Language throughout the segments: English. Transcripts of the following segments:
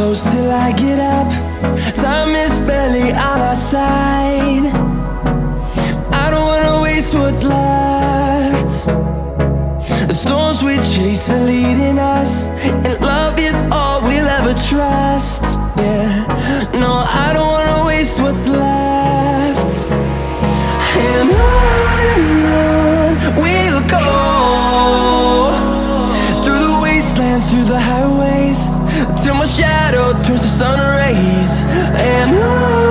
close till I get up. Time is barely on our side. I don't wanna waste what's left. The storms we chase are leading us, wastelands, through the highways, till my shadow turns to sun rays. And on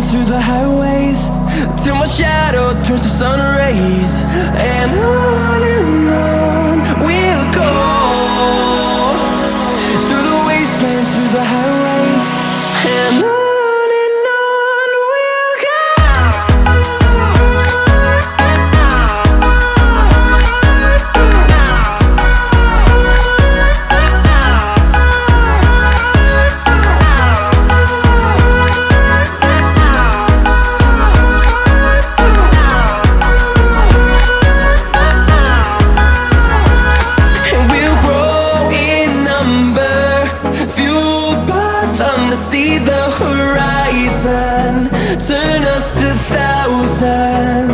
through the highways, till my shadow turns to sun rays. And on and on just a thousand.